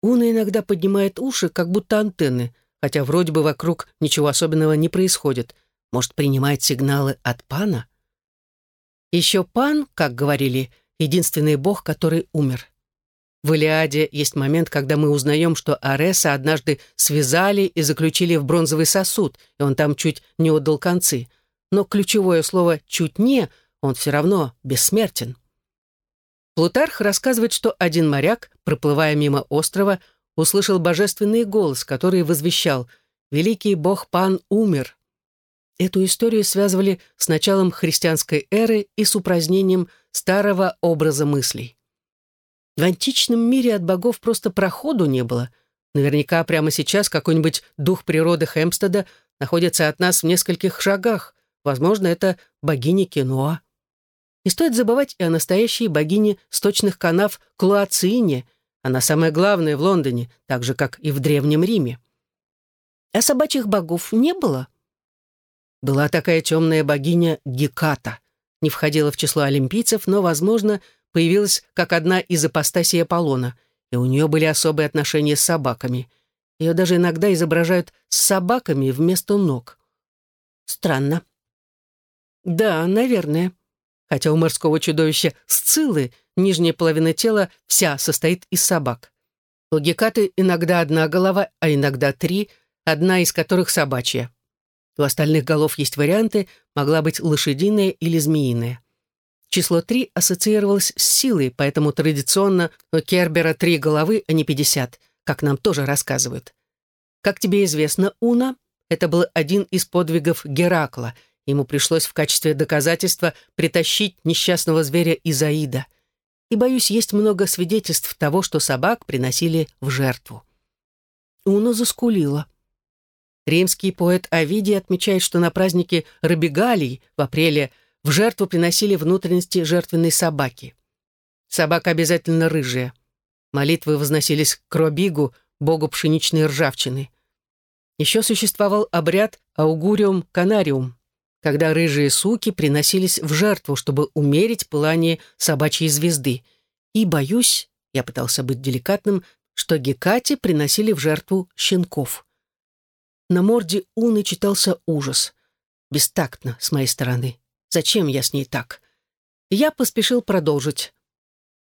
Уна иногда поднимает уши, как будто антенны, хотя вроде бы вокруг ничего особенного не происходит. Может, принимает сигналы от пана? Еще пан, как говорили, единственный бог, который умер. В Илиаде есть момент, когда мы узнаем, что Ареса однажды связали и заключили в бронзовый сосуд, и он там чуть не отдал концы. Но ключевое слово «чуть не» он все равно бессмертен. Плутарх рассказывает, что один моряк, проплывая мимо острова, услышал божественный голос, который возвещал «Великий бог Пан умер». Эту историю связывали с началом христианской эры и с упразднением старого образа мыслей. В античном мире от богов просто проходу не было. Наверняка прямо сейчас какой-нибудь дух природы Хемстеда находится от нас в нескольких шагах. Возможно, это богиня Киноа. Не стоит забывать и о настоящей богине сточных канав Клуацине. Она самая главная в Лондоне, так же, как и в Древнем Риме. А собачьих богов не было? Была такая темная богиня Геката. Не входила в число олимпийцев, но, возможно, появилась как одна из апостасий Аполлона, и у нее были особые отношения с собаками. Ее даже иногда изображают с собаками вместо ног. Странно. Да, наверное. Хотя у морского чудовища Сциллы нижняя половина тела вся состоит из собак. У Гекаты иногда одна голова, а иногда три, одна из которых собачья. У остальных голов есть варианты, могла быть лошадиная или змеиная. Число три ассоциировалось с силой, поэтому традиционно у Кербера три головы, а не пятьдесят, как нам тоже рассказывают. Как тебе известно, Уна — это был один из подвигов Геракла. Ему пришлось в качестве доказательства притащить несчастного зверя Изаида. И, боюсь, есть много свидетельств того, что собак приносили в жертву. Уна заскулила. Римский поэт Овидий отмечает, что на празднике Робигалий в апреле в жертву приносили внутренности жертвенной собаки. Собака обязательно рыжая. Молитвы возносились к Робигу, богу пшеничной ржавчины. Еще существовал обряд аугуриум канариум, когда рыжие суки приносились в жертву, чтобы умерить пылание собачьей звезды. И, боюсь, я пытался быть деликатным, что Гекате приносили в жертву щенков. На морде Уны читался ужас. Бестактно, с моей стороны. Зачем я с ней так? Я поспешил продолжить.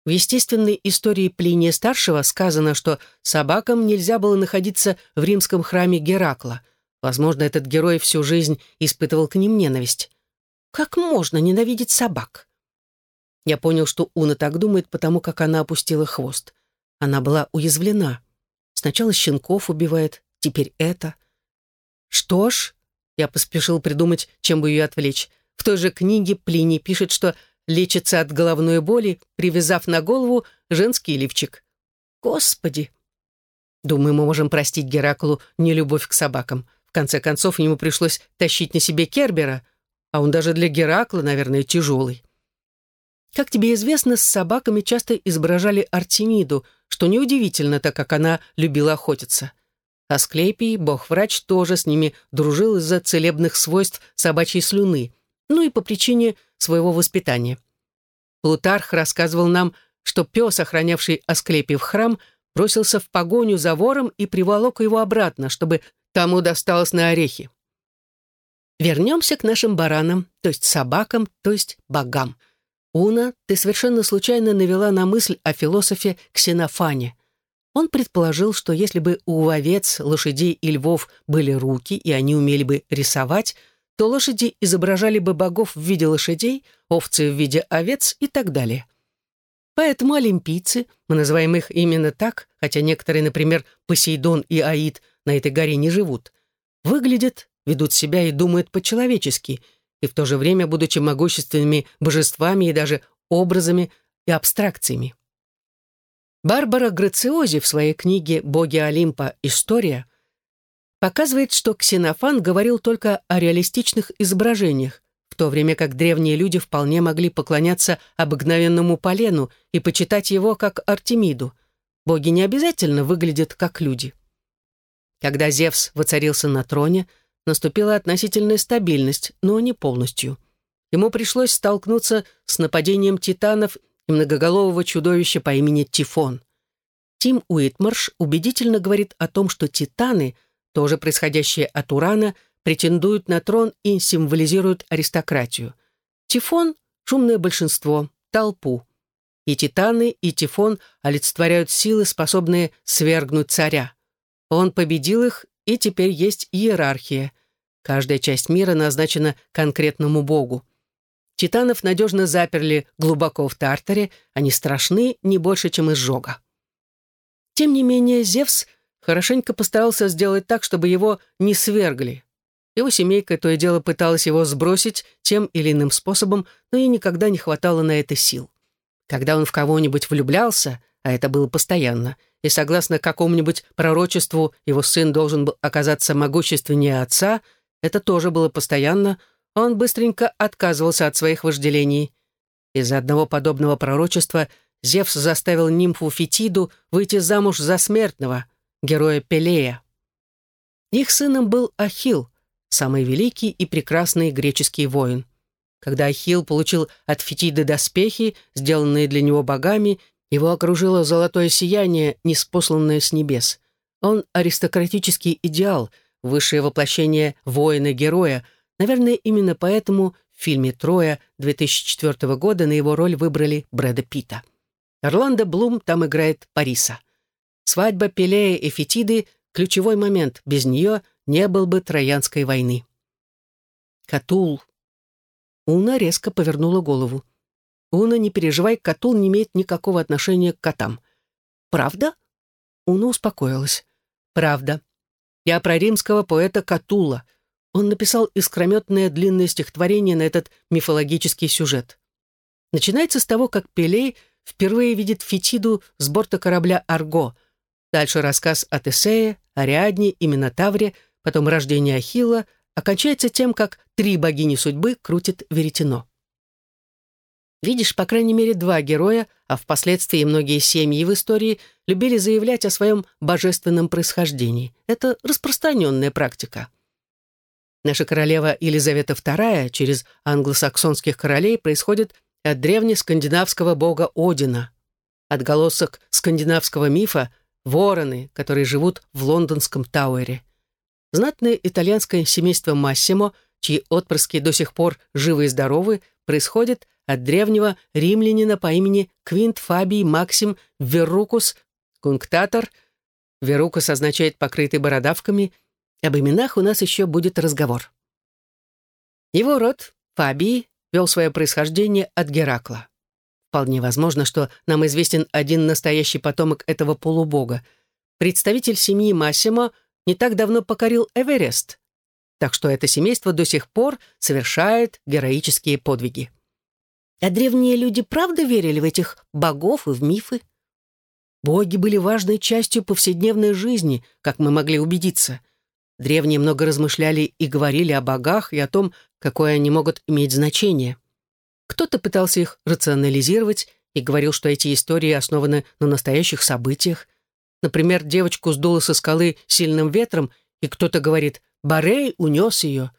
В естественной истории Плиния-старшего сказано, что собакам нельзя было находиться в римском храме Геракла. Возможно, этот герой всю жизнь испытывал к ним ненависть. Как можно ненавидеть собак? Я понял, что Уна так думает, потому как она опустила хвост. Она была уязвлена. Сначала щенков убивает, теперь это. Что ж, я поспешил придумать, чем бы ее отвлечь. В той же книге Плиний пишет, что лечится от головной боли, привязав на голову женский лифчик. Господи! Думаю, мы можем простить Гераклу нелюбовь к собакам. В конце концов, ему пришлось тащить на себе Кербера, а он даже для Геракла, наверное, тяжелый. Как тебе известно, с собаками часто изображали Артемиду, что неудивительно, так как она любила охотиться. Асклепий, бог-врач, тоже с ними дружил из-за целебных свойств собачьей слюны, ну и по причине своего воспитания. Плутарх рассказывал нам, что пес, охранявший Асклепий в храм, бросился в погоню за вором и приволок его обратно, чтобы тому досталось на орехи. Вернемся к нашим баранам, то есть собакам, то есть богам. Уна, ты совершенно случайно навела на мысль о философе Ксенофане. Он предположил, что если бы у овец, лошадей и львов были руки, и они умели бы рисовать, то лошади изображали бы богов в виде лошадей, овцы в виде овец и так далее. Поэтому олимпийцы, мы называем их именно так, хотя некоторые, например, Посейдон и Аид, на этой горе не живут, выглядят, ведут себя и думают по-человечески, и в то же время будучи могущественными божествами и даже образами и абстракциями. Барбара Грациози в своей книге «Боги Олимпа. История» показывает, что Ксенофан говорил только о реалистичных изображениях, в то время как древние люди вполне могли поклоняться обыкновенному полену и почитать его как Артемиду. Боги не обязательно выглядят как люди. Когда Зевс воцарился на троне, наступила относительная стабильность, но не полностью. Ему пришлось столкнуться с нападением титанов и многоголового чудовища по имени Тифон. Тим Уитмарш убедительно говорит о том, что титаны, тоже происходящие от Урана, претендуют на трон и символизируют аристократию. Тифон — шумное большинство, толпу. И титаны, и Тифон олицетворяют силы, способные свергнуть царя. Он победил их, и теперь есть иерархия. Каждая часть мира назначена конкретному богу. Титанов надежно заперли глубоко в Тартаре, они страшны не больше, чем изжога. Тем не менее, Зевс хорошенько постарался сделать так, чтобы его не свергли. Его семейка то и дело пыталась его сбросить тем или иным способом, но ей никогда не хватало на это сил. Когда он в кого-нибудь влюблялся, а это было постоянно, и согласно какому-нибудь пророчеству его сын должен был оказаться могущественнее отца, это тоже было постоянно, он быстренько отказывался от своих вожделений. Из-за одного подобного пророчества Зевс заставил нимфу Фетиду выйти замуж за смертного, героя Пелея. Их сыном был Ахилл, самый великий и прекрасный греческий воин. Когда Ахилл получил от Фетиды доспехи, сделанные для него богами, его окружило золотое сияние, неспосланное с небес. Он аристократический идеал, высшее воплощение воина-героя. Наверное, именно поэтому в фильме «Троя» 2004 года на его роль выбрали Брэда Питта. Орландо Блум там играет Париса. Свадьба Пелея и Фетиды — ключевой момент. Без нее не был бы Троянской войны. Катул. Уна резко повернула голову. Уна, не переживай, Катул не имеет никакого отношения к котам. Правда? Уна успокоилась. Правда. Я про римского поэта Катула. Он написал искрометное длинное стихотворение на этот мифологический сюжет. Начинается с того, как Пелей впервые видит Фетиду с борта корабля «Арго». Дальше рассказ о Тесее, Ариадне и Минотавре, потом рождение Ахилла, окончается тем, как три богини судьбы крутят веретено. Видишь, по крайней мере, два героя, а впоследствии многие семьи в истории любили заявлять о своем божественном происхождении. Это распространенная практика. Наша королева Елизавета II через англосаксонских королей происходит от древнескандинавского бога Одина. Отголосок скандинавского мифа — вороны, которые живут в лондонском Тауэре. Знатное итальянское семейство Массимо, чьи отпрыски до сих пор живы и здоровы, происходит от древнего римлянина по имени Квинт Фабий Максим Верукус Кунктатор. Верукус означает «покрытый бородавками». Об именах у нас еще будет разговор. Его род, Фабий, вел свое происхождение от Геракла. Вполне возможно, что нам известен один настоящий потомок этого полубога. Представитель семьи Массимо не так давно покорил Эверест, так что это семейство до сих пор совершает героические подвиги. А древние люди правда верили в этих богов и в мифы? Боги были важной частью повседневной жизни, как мы могли убедиться. Древние много размышляли и говорили о богах и о том, какое они могут иметь значение. Кто-то пытался их рационализировать и говорил, что эти истории основаны на настоящих событиях. Например, девочку сдуло со скалы сильным ветром, и кто-то говорит «Барей унес ее»,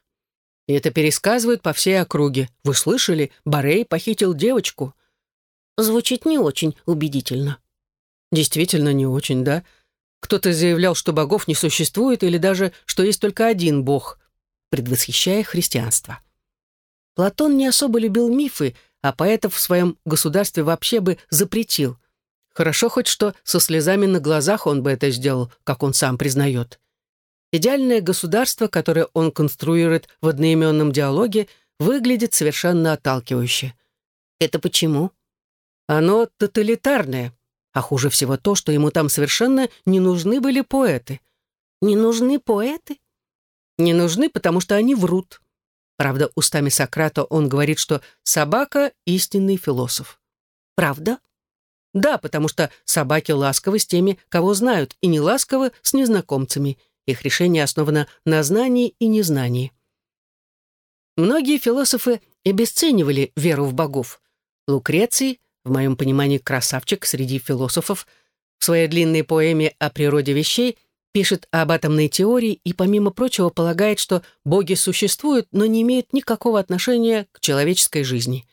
и это пересказывают по всей округе. Вы слышали? Борей похитил девочку. Звучит не очень убедительно. Действительно не очень, да? Кто-то заявлял, что богов не существует, или даже, что есть только один бог, предвосхищая христианство. Платон не особо любил мифы, а поэтов в своем государстве вообще бы запретил. Хорошо хоть что со слезами на глазах он бы это сделал, как он сам признает. Идеальное государство, которое он конструирует в одноименном диалоге, выглядит совершенно отталкивающе. Это почему? Оно тоталитарное. А хуже всего то, что ему там совершенно не нужны были поэты. Не нужны поэты? Не нужны, потому что они врут. Правда, устами Сократа он говорит, что собака — истинный философ. Правда? Да, потому что собаки ласковы с теми, кого знают, и не ласковы с незнакомцами — их решение основано на знании и незнании. Многие философы обесценивали веру в богов. Лукреций, в моем понимании красавчик среди философов, в своей длинной поэме о природе вещей пишет об атомной теории и, помимо прочего, полагает, что боги существуют, но не имеют никакого отношения к человеческой жизни.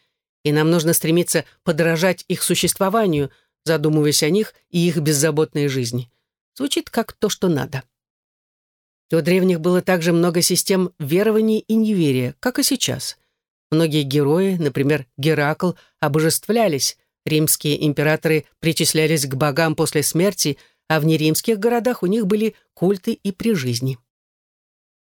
И нам нужно стремиться подражать их существованию, задумываясь о них и их беззаботной жизни. Звучит как то, что надо. У древних было также много систем верований и неверия, как и сейчас. Многие герои, например, Геракл, обожествлялись, римские императоры причислялись к богам после смерти, а в неримских городах у них были культы и при жизни.